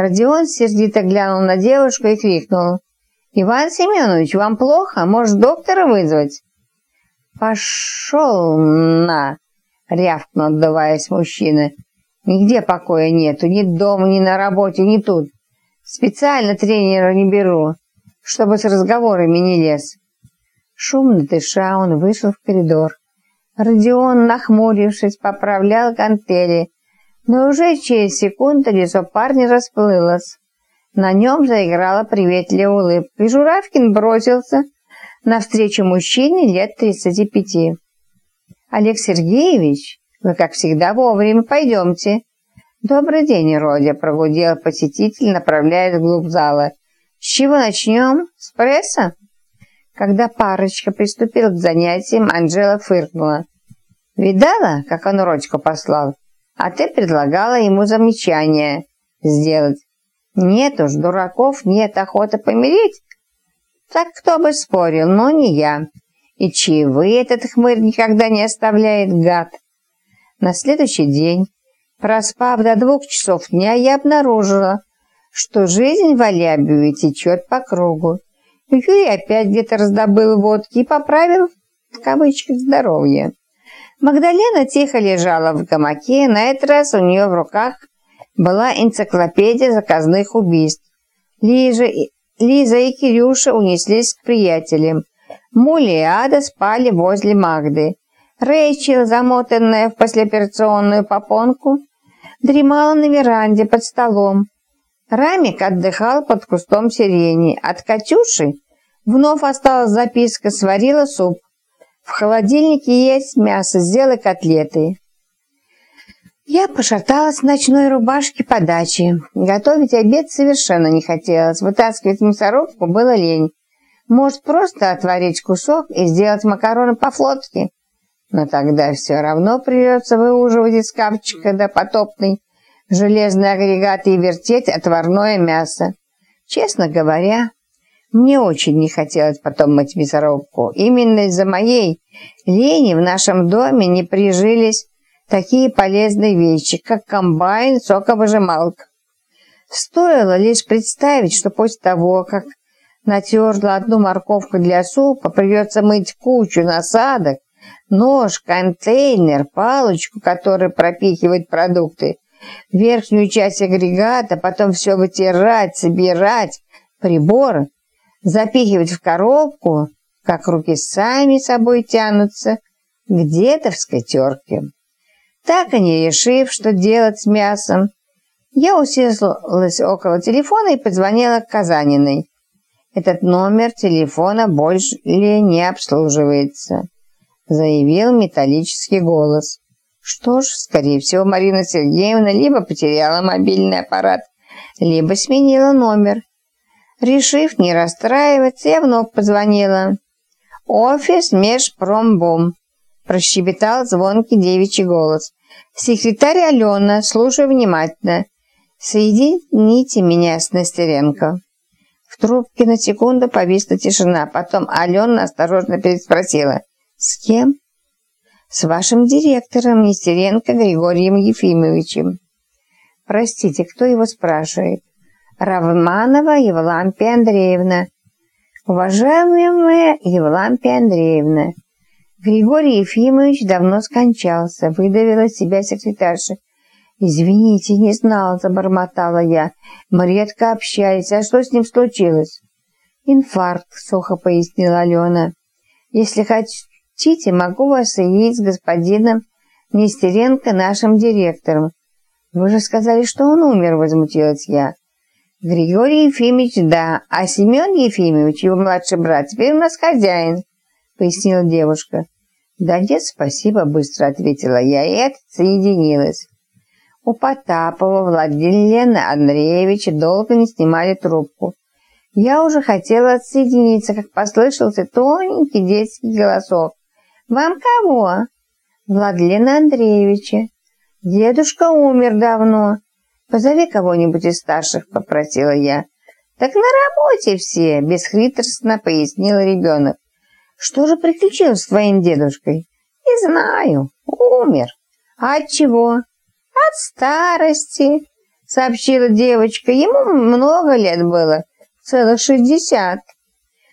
Родион сердито глянул на девушку и крикнул. «Иван Семенович, вам плохо? Может, доктора вызвать?» «Пошел на!» — рявкнул, отдаваясь мужчина. «Нигде покоя нету, ни дома, ни на работе, ни тут. Специально тренера не беру, чтобы с разговорами не лез». Шумно дыша, он вышел в коридор. Родион, нахмурившись, поправлял гантели, но уже через секунду лицо парня расплылось. На нем заиграла приветливая улыбка, и Журавкин бросился навстречу мужчине лет тридцати пяти. «Олег Сергеевич, вы, как всегда, вовремя пойдемте». «Добрый день, Родя», — прогудел посетитель, направляясь вглубь зала. «С чего начнем? С пресса?» Когда парочка приступила к занятиям, Анжела фыркнула. «Видала, как он Родьку послал? А ты предлагала ему замечание сделать. Нет уж, дураков нет охоты помереть. Так кто бы спорил, но не я. И чаевые этот хмырь никогда не оставляет, гад. На следующий день, проспав до двух часов дня, я обнаружила, что жизнь в Алябьеве течет по кругу. Юрий опять где-то раздобыл водки и поправил, в кавычках, здоровье. Магдалена тихо лежала в гамаке, на этот раз у нее в руках была энциклопедия заказных убийств. Лиза, Лиза и Кирюша унеслись к приятелям. Мули и Ада спали возле Магды. Рэйчел, замотанная в послеоперационную попонку, дремала на веранде под столом. Рамик отдыхал под кустом сирени. От Катюши вновь осталась записка «Сварила суп». В холодильнике есть мясо, сделай котлеты. Я пошаталась в ночной рубашке по даче. Готовить обед совершенно не хотелось. Вытаскивать мясорубку было лень. Может, просто отварить кусок и сделать макароны по-флотски? Но тогда все равно придется выуживать из капчика до потопной железные агрегаты и вертеть отварное мясо. Честно говоря, мне очень не хотелось потом мыть мясорубку. Именно из-за моей лени в нашем доме не прижились такие полезные вещи, как комбайн, соковыжималка. Стоило лишь представить, что после того, как натерла одну морковку для супа, придется мыть кучу насадок, нож, контейнер, палочку, которая пропихивает продукты, верхнюю часть агрегата, потом все вытирать, собирать, приборы – запихивать в коробку, как руки сами собой тянутся, где-то в скатерке. Так и не решив, что делать с мясом, я уселась около телефона и позвонила Казаниной. «Этот номер телефона больше не обслуживается», заявил металлический голос. Что ж, скорее всего, Марина Сергеевна либо потеряла мобильный аппарат, либо сменила номер Решив не расстраиваться, я вновь позвонила. «Офис Межпромбум», – прощебетал звонкий девичий голос. «Секретарь Алена, слушаю внимательно. Соедините меня с Нестеренко». В трубке на секунду повисла тишина. Потом Алена осторожно переспросила. «С кем?» «С вашим директором Нестеренко Григорием Ефимовичем». «Простите, кто его спрашивает?» Равманова Евлампия Андреевна. Уважаемая Евлампия Андреевна, Григорий Ефимович давно скончался, выдавила себя секретарша. «Извините, не знала», — забормотала я. «Мы редко общались. А что с ним случилось?» «Инфаркт», — сухо пояснила Алена. «Если хотите, могу вас соединить с господином Нестеренко, нашим директором». «Вы же сказали, что он умер», — возмутилась я. Григорий Ефимович, да, а Семен Ефимович, его младший брат, теперь у нас хозяин, пояснила девушка. Да нет, спасибо, быстро ответила я и отсоединилась. У Потапова Владимира Андреевича долго не снимали трубку. Я уже хотела отсоединиться, как послышался тоненький детский голосок. «Вам кого?» «Владлена Андреевича. Дедушка умер давно. «Позови кого-нибудь из старших», — попросила я. «Так на работе все», — бесхитростно пояснил ребенок. «Что же приключилось с твоим дедушкой?» «Не знаю. Умер. А от чего?» «От старости», — сообщила девочка. Ему много лет было, целых шестьдесят.